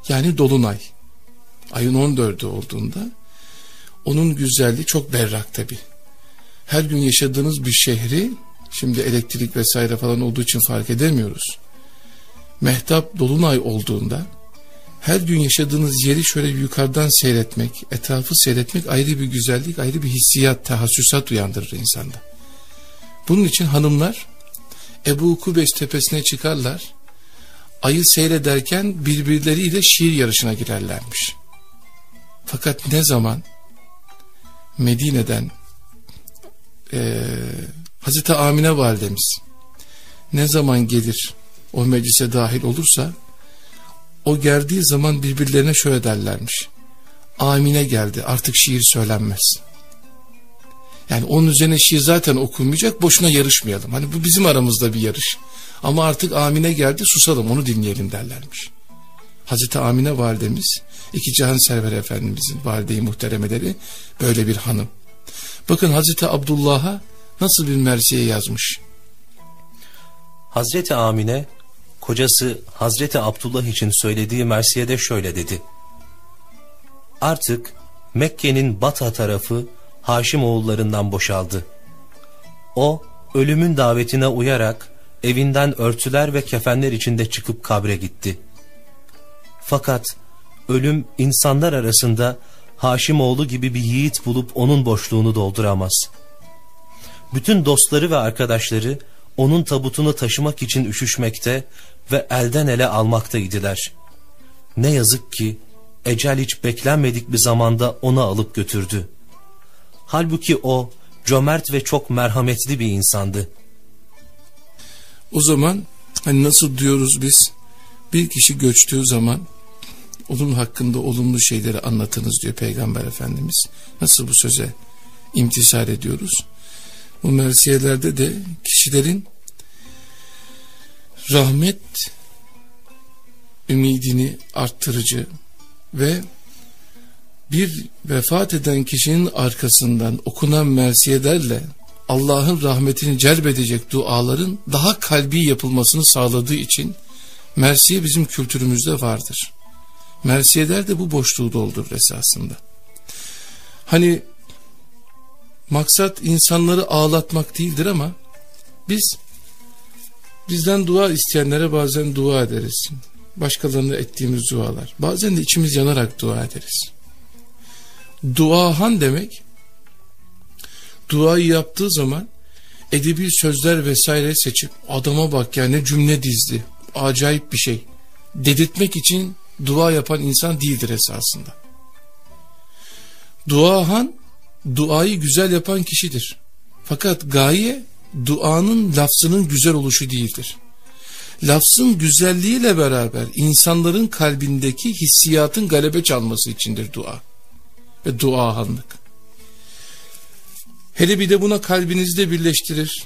Yani dolunay. Ayın 14'ü olduğunda onun güzelliği çok berrak tabi her gün yaşadığınız bir şehri şimdi elektrik vesaire falan olduğu için fark edemiyoruz mehtap dolunay olduğunda her gün yaşadığınız yeri şöyle yukarıdan seyretmek, etrafı seyretmek ayrı bir güzellik, ayrı bir hissiyat, tahassüsat uyandırır insanda. Bunun için hanımlar Ebu Kubeş tepesine çıkarlar, ayı seyrederken birbirleriyle şiir yarışına girerlermiş. Fakat ne zaman Medine'den e, Hazreti Amine validemiz ne zaman gelir o meclise dahil olursa o geldiği zaman birbirlerine şöyle derlermiş. Amine geldi artık şiir söylenmez. Yani onun üzerine şiir zaten okunmayacak boşuna yarışmayalım. Hani bu bizim aramızda bir yarış. Ama artık Amine geldi susalım onu dinleyelim derlermiş. Hazreti Amine validemiz iki cihan server efendimizin valideyi muhteremeleri böyle bir hanım. Bakın Hazreti Abdullah'a nasıl bir mersiye yazmış. Hazreti Amine kocası Hazreti Abdullah için söylediği Mersiye'de şöyle dedi. Artık Mekke'nin Bata tarafı Haşim oğullarından boşaldı. O ölümün davetine uyarak evinden örtüler ve kefenler içinde çıkıp kabre gitti. Fakat ölüm insanlar arasında Haşim oğlu gibi bir yiğit bulup onun boşluğunu dolduramaz. Bütün dostları ve arkadaşları onun tabutunu taşımak için üşüşmekte ve elden ele almaktaydılar. Ne yazık ki ecel hiç beklenmedik bir zamanda onu alıp götürdü. Halbuki o cömert ve çok merhametli bir insandı. O zaman hani nasıl diyoruz biz bir kişi göçtüğü zaman onun hakkında olumlu şeyleri anlatınız diyor Peygamber Efendimiz. Nasıl bu söze imtisal ediyoruz? Bu mersiyelerde de kişilerin rahmet ümidini arttırıcı ve bir vefat eden kişinin arkasından okunan mersiyelerle Allah'ın rahmetini celbedecek duaların daha kalbi yapılmasını sağladığı için mersiye bizim kültürümüzde vardır. Mersiyeler de bu boşluğu doldurur esasında. Hani maksat insanları ağlatmak değildir ama biz bizden dua isteyenlere bazen dua ederiz. Başkalarına ettiğimiz dualar. Bazen de içimiz yanarak dua ederiz. Duahan demek duayı yaptığı zaman edebi sözler vesaire seçip adama bak yani cümle dizdi. acayip bir şey dedirtmek için dua yapan insan değildir esasında. Duahan duayı güzel yapan kişidir. Fakat gaye duanın lafzının güzel oluşu değildir. Lafzın güzelliğiyle beraber insanların kalbindeki hissiyatın galebe çalması içindir dua. Ve duahanlık. Hele bir de buna kalbinizde birleştirir.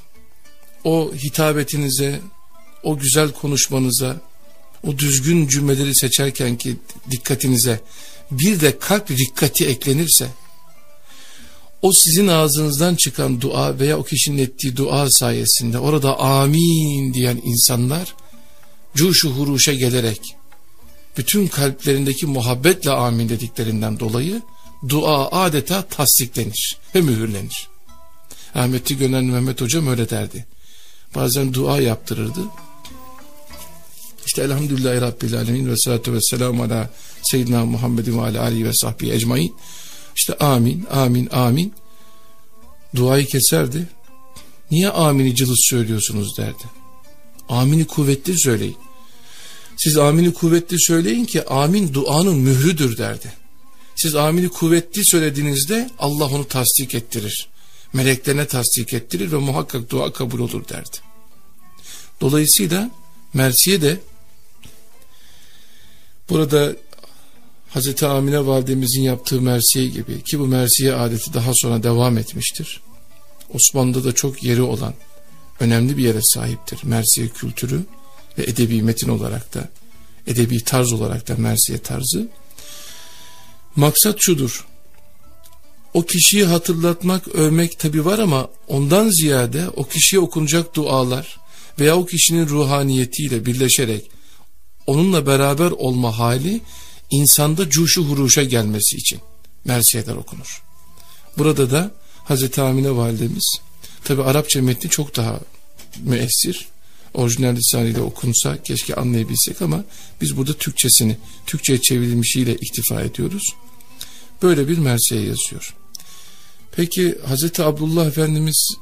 O hitabetinize, o güzel konuşmanıza, o düzgün cümleleri seçerken ki dikkatinize bir de kalp dikkati eklenirse o sizin ağzınızdan çıkan dua veya o kişinin ettiği dua sayesinde orada amin diyen insanlar cuşu huruşa gelerek bütün kalplerindeki muhabbetle amin dediklerinden dolayı dua adeta tasdiklenir ve mühürlenir. Rahmetli Gönenli Mehmet Hocam öyle derdi. Bazen dua yaptırırdı. İşte elhamdülillahi rabbil alemin ve salatu ve selamu ala seyyidina Muhammedin ve ala alihi ve sahbihi ecmain. İşte amin, amin, amin. Duayı keserdi. Niye amini cılız söylüyorsunuz derdi. Amini kuvvetli söyleyin. Siz amini kuvvetli söyleyin ki amin duanın mührüdür derdi. Siz amini kuvvetli söylediğinizde Allah onu tasdik ettirir. Meleklerine tasdik ettirir ve muhakkak dua kabul olur derdi. Dolayısıyla Mersiye de burada Hazreti Amine validemizin yaptığı mersiye gibi ki bu mersiye adeti daha sonra devam etmiştir. Osmanlı'da da çok yeri olan önemli bir yere sahiptir mersiye kültürü ve edebi metin olarak da edebi tarz olarak da mersiye tarzı. Maksat şudur. O kişiyi hatırlatmak, övmek tabi var ama ondan ziyade o kişiye okunacak dualar veya o kişinin ruhaniyetiyle birleşerek onunla beraber olma hali insanda cuşu huruşa gelmesi için mersiyeler okunur. Burada da Hazreti Amine validemiz tabi Arapça metni çok daha müessir orijinal lisanıyla okunsa keşke anlayabilsek ama biz burada Türkçesini Türkçe çevrilmişiyle iktifa ediyoruz. Böyle bir mersiye yazıyor. Peki Hazreti Abdullah Efendimiz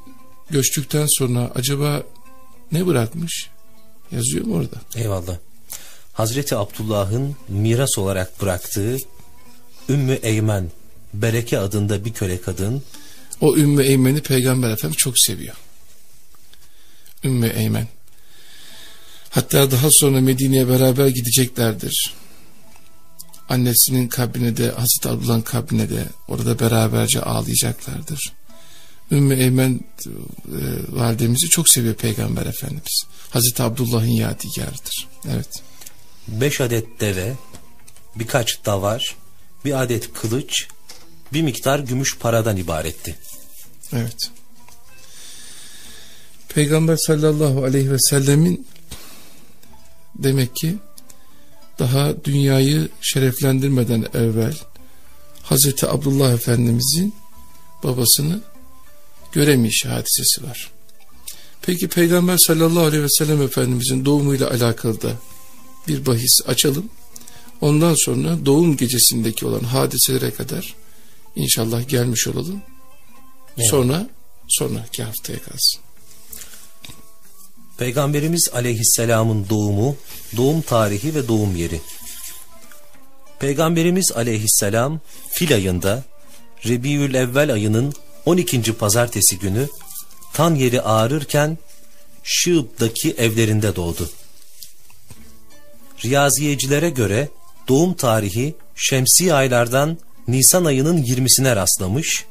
göçtükten sonra acaba ne bırakmış? Yazıyor mu orada? Eyvallah. Hazreti Abdullah'ın miras olarak bıraktığı Ümmü Eymen Bereke adında bir köle kadın o Ümmü Eymen'i Peygamber Efendimiz çok seviyor. Ümmü Eymen. Hatta daha sonra Medine'ye beraber gideceklerdir. Annesinin kabrine de Hazreti Abdullah'ın kabrine de orada beraberce ağlayacaklardır. Ümmü Eymen e, validemizi çok seviyor Peygamber Efendimiz. Hazreti Abdullah'ın yadigarıdır. Evet. Beş adet deve, birkaç davar, bir adet kılıç, bir miktar gümüş paradan ibaretti. Evet. Peygamber sallallahu aleyhi ve sellemin demek ki daha dünyayı şereflendirmeden evvel Hazreti Abdullah Efendimizin babasını göremiş hadisesi var. Peki Peygamber sallallahu aleyhi ve sellem Efendimizin doğumuyla alakalı da bir bahis açalım. Ondan sonra doğum gecesindeki olan hadiselere kadar inşallah gelmiş olalım. Evet. Sonra sonraki haftaya kalsın. Peygamberimiz aleyhisselamın doğumu, doğum tarihi ve doğum yeri. Peygamberimiz aleyhisselam fil ayında Rebiül Evvel ayının 12. pazartesi günü tan yeri ağrırken Şıb'daki evlerinde doğdu. Riyaziyecilere göre doğum tarihi şemsi aylardan Nisan ayının 20'sine rastlamış.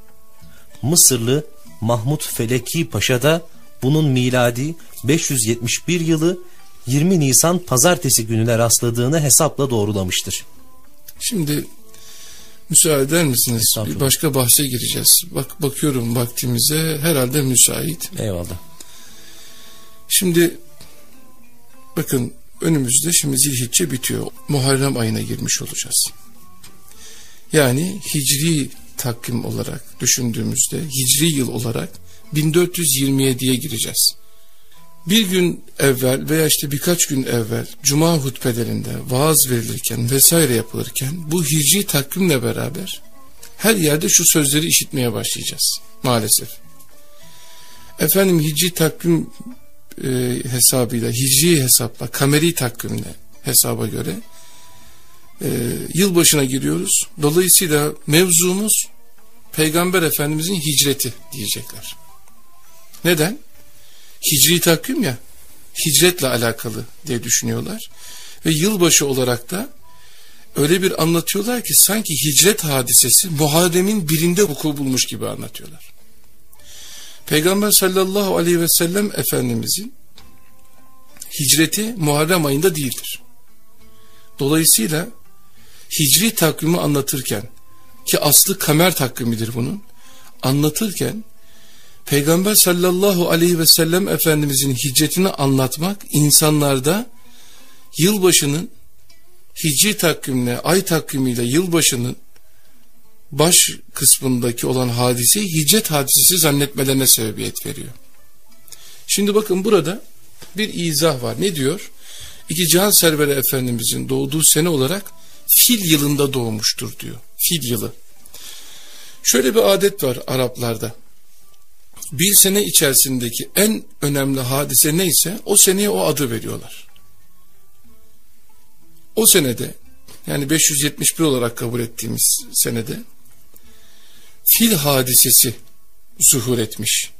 Mısırlı Mahmut Feleki Paşa da bunun miladi 571 yılı 20 Nisan pazartesi gününe rastladığını hesapla doğrulamıştır. Şimdi müsaade eder misiniz? Bir başka bahse gireceğiz. Bak bakıyorum vaktimize herhalde müsait. Eyvallah. Şimdi bakın önümüzde şimdi zilhicce bitiyor. Muharrem ayına girmiş olacağız. Yani hicri takvim olarak düşündüğümüzde hicri yıl olarak 1427'ye gireceğiz. Bir gün evvel veya işte birkaç gün evvel cuma hutbelerinde vaaz verilirken vesaire yapılırken bu hicri takvimle beraber her yerde şu sözleri işitmeye başlayacağız maalesef. Efendim hicri takvim e, hesabıyla, hicri hesapla, kameri takvimle hesaba göre e, yılbaşına giriyoruz. Dolayısıyla mevzumuz Peygamber Efendimizin hicreti diyecekler. Neden? Hicri takvim ya, hicretle alakalı diye düşünüyorlar. Ve yılbaşı olarak da öyle bir anlatıyorlar ki sanki hicret hadisesi Muharrem'in birinde vuku bulmuş gibi anlatıyorlar. Peygamber sallallahu aleyhi ve sellem Efendimizin hicreti Muharrem ayında değildir. Dolayısıyla hicri takvimi anlatırken ki aslı kamer takvimidir bunun anlatırken Peygamber sallallahu aleyhi ve sellem Efendimizin hicretini anlatmak insanlarda yılbaşının hicri takvimle ay takvimiyle yılbaşının baş kısmındaki olan hadiseyi hicret hadisesi zannetmelerine sebebiyet veriyor. Şimdi bakın burada bir izah var. Ne diyor? İki Cihan Serveri Efendimizin doğduğu sene olarak fil yılında doğmuştur diyor. Fil yılı. Şöyle bir adet var Araplarda. Bir sene içerisindeki en önemli hadise neyse o seneye o adı veriyorlar. O senede yani 571 olarak kabul ettiğimiz senede fil hadisesi zuhur etmiş.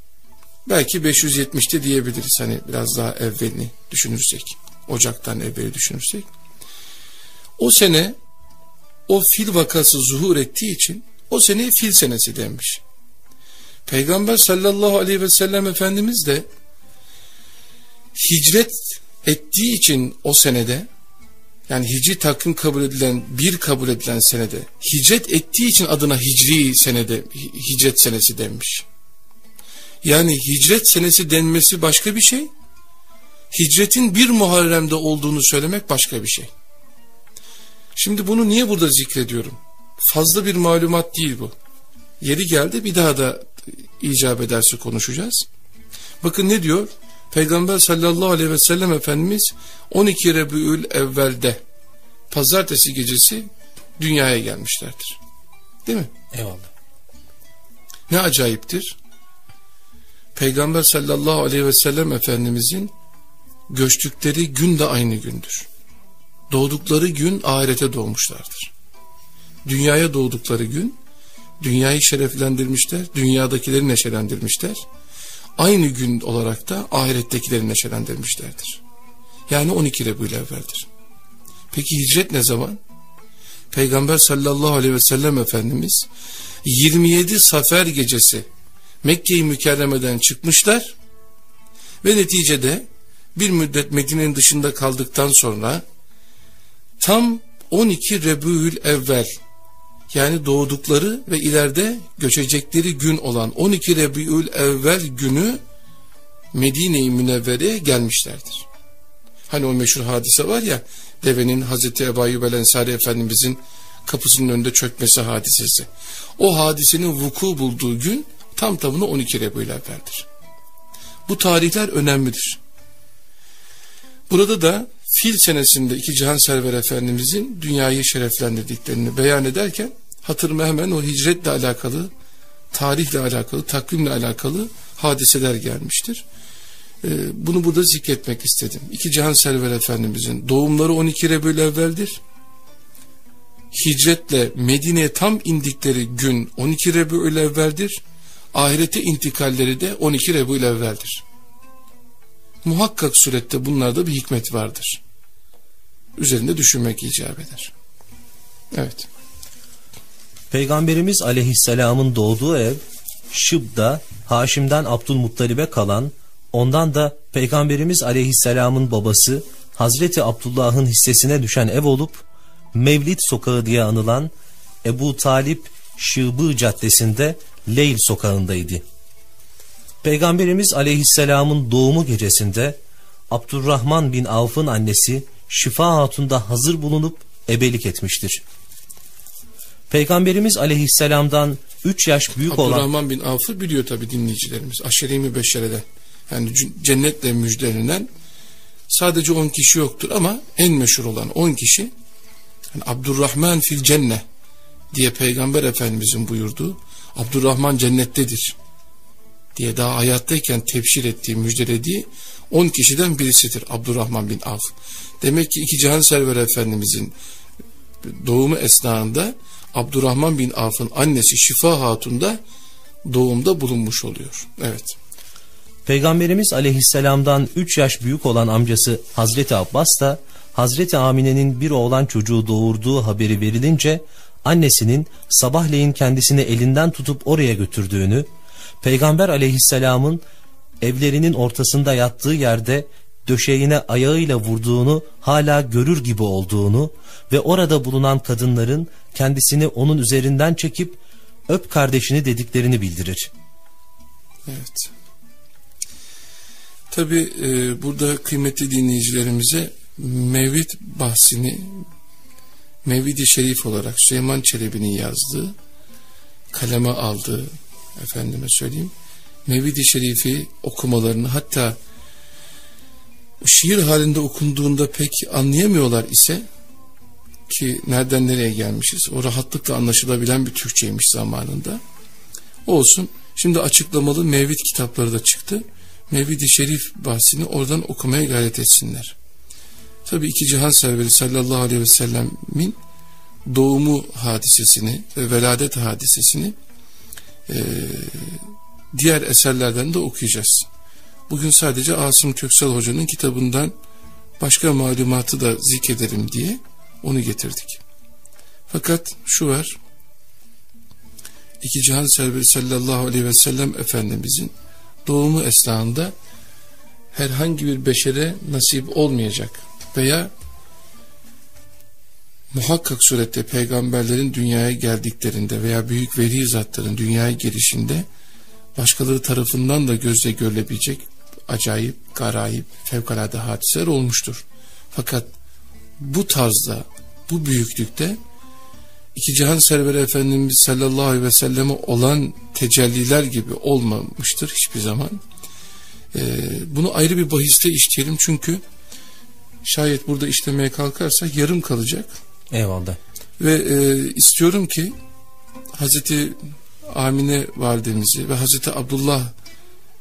Belki 570'te diyebiliriz hani biraz daha evvelini düşünürsek. Ocaktan evveli düşünürsek. O sene o fil vakası zuhur ettiği için o seneye fil senesi denmiş. Peygamber sallallahu aleyhi ve sellem Efendimiz de hicret ettiği için o senede yani hicri takvim kabul edilen bir kabul edilen senede hicret ettiği için adına hicri senede hicret senesi denmiş. Yani hicret senesi denmesi başka bir şey. Hicretin bir Muharrem'de olduğunu söylemek başka bir şey. Şimdi bunu niye burada zikrediyorum? Fazla bir malumat değil bu. Yeri geldi bir daha da icap ederse konuşacağız. Bakın ne diyor? Peygamber sallallahu aleyhi ve sellem Efendimiz 12 Rebü'ül evvelde pazartesi gecesi dünyaya gelmişlerdir. Değil mi? Eyvallah. Ne acayiptir. Peygamber sallallahu aleyhi ve sellem Efendimizin göçtükleri gün de aynı gündür. Doğdukları gün ahirete doğmuşlardır. Dünyaya doğdukları gün dünyayı şereflendirmişler, dünyadakileri neşelendirmişler. Aynı gün olarak da ahirettekileri neşelendirmişlerdir. Yani 12 Rebül evveldir. Peki hicret ne zaman? Peygamber sallallahu aleyhi ve sellem Efendimiz 27 Safer gecesi Mekke-i Mükerreme'den çıkmışlar ve neticede bir müddet Medine'nin dışında kaldıktan sonra tam 12 Rebül evvel yani doğdukları ve ileride göçecekleri gün olan 12 Rebül evvel günü Medine-i Münevvere'ye gelmişlerdir. Hani o meşhur hadise var ya devenin Hazreti Ebu Ayyub el Ensari Efendimizin kapısının önünde çökmesi hadisesi. O hadisenin vuku bulduğu gün tam tamına 12 Rebül evveldir. Bu tarihler önemlidir. Burada da fil senesinde iki cihan server efendimizin dünyayı şereflendirdiklerini beyan ederken hatırıma hemen o hicretle alakalı, tarihle alakalı, takvimle alakalı hadiseler gelmiştir. Ee, bunu burada zikretmek istedim. İki cihan server efendimizin doğumları 12 Rebül evveldir. Hicretle Medine'ye tam indikleri gün 12 Rebül evveldir. Ahirete intikalleri de 12 Rebül evveldir. Muhakkak surette bunlarda bir hikmet vardır. Üzerinde düşünmek icap eder. Evet. Peygamberimiz aleyhisselamın doğduğu ev Şıb'da Haşim'den Abdülmuttalib'e kalan ondan da Peygamberimiz aleyhisselamın babası Hazreti Abdullah'ın hissesine düşen ev olup Mevlid sokağı diye anılan Ebu Talip Şıbı caddesinde Leyl sokağındaydı. Peygamberimiz aleyhisselamın doğumu gecesinde Abdurrahman bin Avf'ın annesi Şifa Hatun da hazır bulunup ebelik etmiştir. Peygamberimiz aleyhisselamdan 3 yaş büyük Abdurrahman olan... Abdurrahman bin Avf'ı biliyor tabi dinleyicilerimiz. Aşere-i Mübeşşere'den. Yani cennetle müjdelenen sadece 10 kişi yoktur ama en meşhur olan 10 kişi yani Abdurrahman fil cenne diye Peygamber Efendimizin buyurduğu Abdurrahman cennettedir diye daha hayattayken tebşir ettiği, müjdelediği 10 kişiden birisidir Abdurrahman bin Avf. Demek ki iki Cihan Server Efendimizin doğumu esnasında Abdurrahman bin Avf'ın annesi Şifa Hatun da doğumda bulunmuş oluyor. Evet. Peygamberimiz aleyhisselamdan 3 yaş büyük olan amcası Hazreti Abbas da Hazreti Amine'nin bir oğlan çocuğu doğurduğu haberi verilince annesinin sabahleyin kendisini elinden tutup oraya götürdüğünü, Peygamber aleyhisselamın evlerinin ortasında yattığı yerde döşeğine ayağıyla vurduğunu hala görür gibi olduğunu ve orada bulunan kadınların kendisini onun üzerinden çekip öp kardeşini dediklerini bildirir. Evet. Tabi e, burada kıymetli dinleyicilerimize Mevlid bahsini Mevlid-i Şerif olarak Süleyman Çelebi'nin yazdığı kaleme aldığı efendime söyleyeyim Mevlid-i Şerif'i okumalarını hatta şiir halinde okunduğunda pek anlayamıyorlar ise ki nereden nereye gelmişiz o rahatlıkla anlaşılabilen bir Türkçeymiş zamanında. Olsun şimdi açıklamalı Mevlid kitapları da çıktı. Mevlid-i Şerif bahsini oradan okumaya gayret etsinler. Tabi iki cihan serveri sallallahu aleyhi ve sellemin doğumu hadisesini ve veladet hadisesini e, diğer eserlerden de okuyacağız. Bugün sadece Asım Köksal Hoca'nın kitabından başka malumatı da zikredelim diye onu getirdik. Fakat şu var, iki cihan serveri sallallahu aleyhi ve sellem Efendimizin doğumu esnasında herhangi bir beşere nasip olmayacak veya muhakkak surette peygamberlerin dünyaya geldiklerinde veya büyük veli zatların dünyaya gelişinde başkaları tarafından da gözle görülebilecek acayip, garayip, fevkalade hadiseler olmuştur. Fakat bu tarzda, bu büyüklükte iki cihan serveri Efendimiz sallallahu aleyhi ve selleme olan tecelliler gibi olmamıştır hiçbir zaman. Ee, bunu ayrı bir bahiste işleyelim çünkü şayet burada işlemeye kalkarsa yarım kalacak. Eyvallah. Ve e, istiyorum ki Hazreti Amine validemizi ve Hazreti Abdullah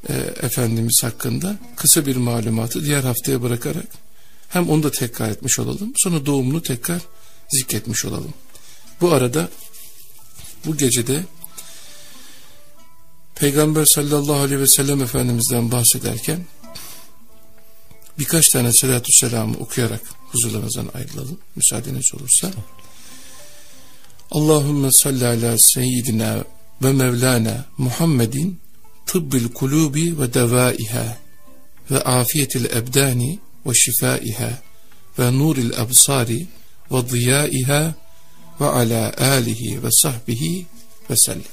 e, Efendimiz hakkında kısa bir malumatı diğer haftaya bırakarak hem onu da tekrar etmiş olalım sonra doğumunu tekrar zikretmiş olalım. Bu arada bu gecede Peygamber sallallahu aleyhi ve sellem Efendimiz'den bahsederken birkaç tane salatü selamı okuyarak huzurlarınızdan ayrılalım müsaadeniz olursa. Allahümme salli ala seyyidina ve Mevlana Muhammedin tıbbil kulubi ve devaiha ve afiyetil ebdani ve şifaiha ve nuril absari ve ziyaiha ve ala alihi ve sahbihi ve sellem.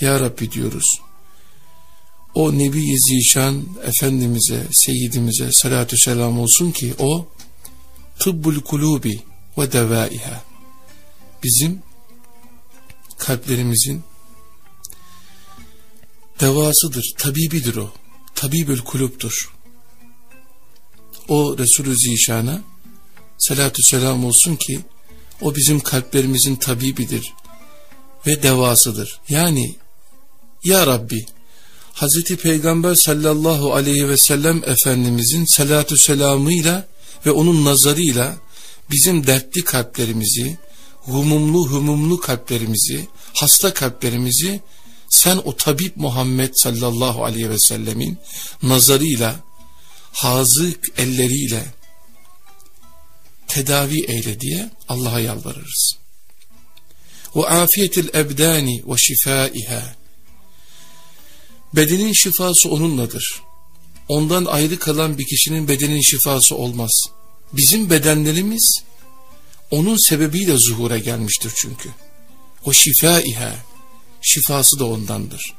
Ya Rabbi diyoruz. O Nebi-i Zişan Efendimiz'e, Seyyidimize salatü selam olsun ki o tıbbul kulubi ve devaiha bizim kalplerimizin devasıdır, tabibidir o. Tabibül kuluptur. O Resulü Zişan'a salatü selam olsun ki o bizim kalplerimizin tabibidir ve devasıdır. Yani Ya Rabbi Hazreti Peygamber sallallahu aleyhi ve sellem Efendimizin salatü selamıyla ve onun nazarıyla bizim dertli kalplerimizi, humumlu humumlu kalplerimizi, hasta kalplerimizi sen o tabip Muhammed sallallahu aleyhi ve sellemin nazarıyla, hazık elleriyle tedavi eyle diye Allah'a yalvarırız. Ve afiyetil ebdani ve şifaiha. Bedenin şifası onunladır. Ondan ayrı kalan bir kişinin bedenin şifası olmaz. Bizim bedenlerimiz onun sebebiyle zuhura gelmiştir çünkü. O şifaiha, şifası da ondandır.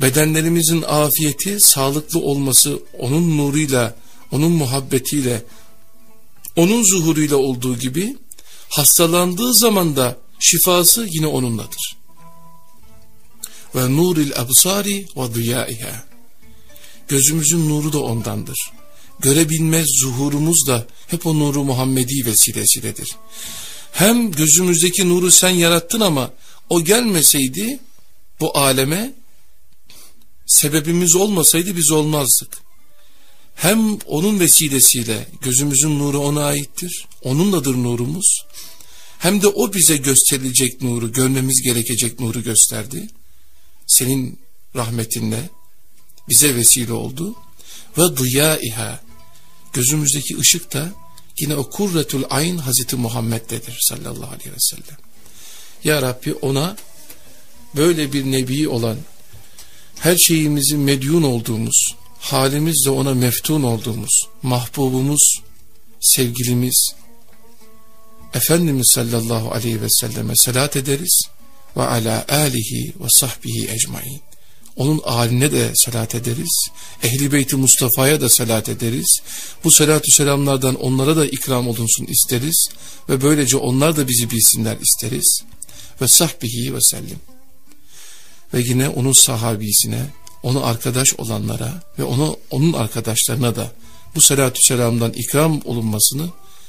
Bedenlerimizin afiyeti, sağlıklı olması onun nuruyla, onun muhabbetiyle, onun zuhuruyla olduğu gibi hastalandığı zaman da şifası yine onunladır. Ve nuril absari ve ziyaiha. Gözümüzün nuru da ondandır görebilmez zuhurumuz da hep o nuru Muhammedi vesilesiledir. Hem gözümüzdeki nuru sen yarattın ama o gelmeseydi bu aleme sebebimiz olmasaydı biz olmazdık. Hem onun vesilesiyle gözümüzün nuru ona aittir. Onunladır nurumuz. Hem de o bize gösterilecek nuru, görmemiz gerekecek nuru gösterdi. Senin rahmetinle bize vesile oldu. Ve diyaiha gözümüzdeki ışık da yine o kurretul ayn Hazreti Muhammed'dedir sallallahu aleyhi ve sellem. Ya Rabbi ona böyle bir nebi olan her şeyimizin medyun olduğumuz, halimizle ona meftun olduğumuz, mahbubumuz, sevgilimiz, Efendimiz sallallahu aleyhi ve selleme salat ederiz ve ala alihi ve sahbihi ecmain. Onun aline de salat ederiz. Ehli beyti Mustafa'ya da salat ederiz. Bu salatü selamlardan onlara da ikram olunsun isteriz. Ve böylece onlar da bizi bilsinler isteriz. Ve sahbihi ve sellim. Ve yine onun sahabisine, onu arkadaş olanlara ve onu, onun arkadaşlarına da bu salatü selamdan ikram olunmasını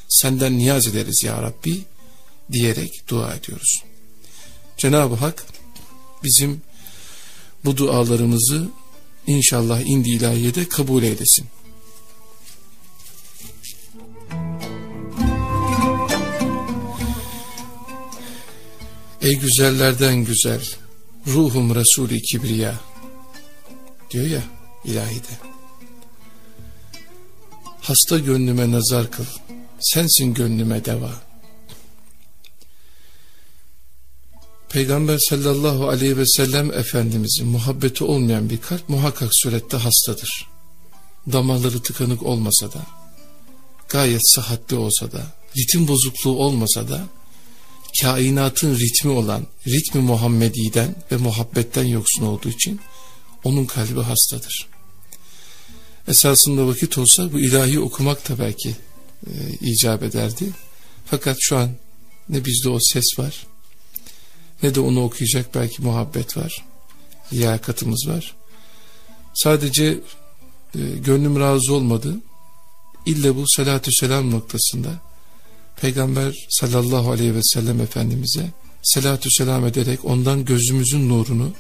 senden niyaz ederiz ya Rabbi diyerek dua ediyoruz. Cenab-ı Hak bizim bu dualarımızı inşallah indi ilahiyede kabul eylesin. Ey güzellerden güzel, ruhum Resul-i Kibriya diyor ya ilahide. Hasta gönlüme nazar kıl, sensin gönlüme deva. Peygamber sallallahu aleyhi ve sellem Efendimizin muhabbeti olmayan bir kalp muhakkak surette hastadır. Damarları tıkanık olmasa da, gayet sıhhatli olsa da, ritim bozukluğu olmasa da, kainatın ritmi olan ritmi Muhammedi'den ve muhabbetten yoksun olduğu için onun kalbi hastadır. Esasında vakit olsa bu ilahi okumak da belki e, icap ederdi. Fakat şu an ne bizde o ses var ne de onu okuyacak belki muhabbet var. Liyakatımız var. Sadece e, gönlüm razı olmadı. İlle bu salatü selam noktasında Peygamber sallallahu aleyhi ve sellem Efendimiz'e salatü selam ederek ondan gözümüzün nurunu,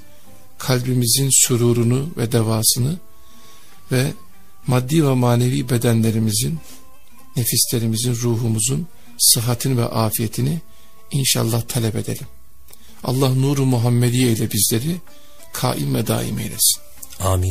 kalbimizin sürurunu ve devasını ve maddi ve manevi bedenlerimizin, nefislerimizin, ruhumuzun sıhhatini ve afiyetini inşallah talep edelim. Allah nuru Muhammediye ile bizleri kaim ve daim eylesin. Amin.